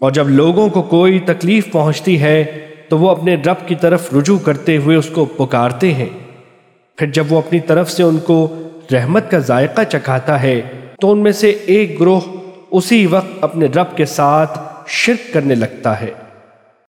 اور جب لوگوں کو کوئی تکلیف پہنچتی ہے، تو وہ اپنے رب کی طرف رجوع کرتے ہوئے اس کو پکارتے ہیں۔ پھر جب وہ اپنی طرف سے ان کو رحمت کا ذائقہ چکھاتا ہے، تو ان میں سے ایک گروہ اسی وقت اپنے رب کے ساتھ شرک کرنے لگتا ہے۔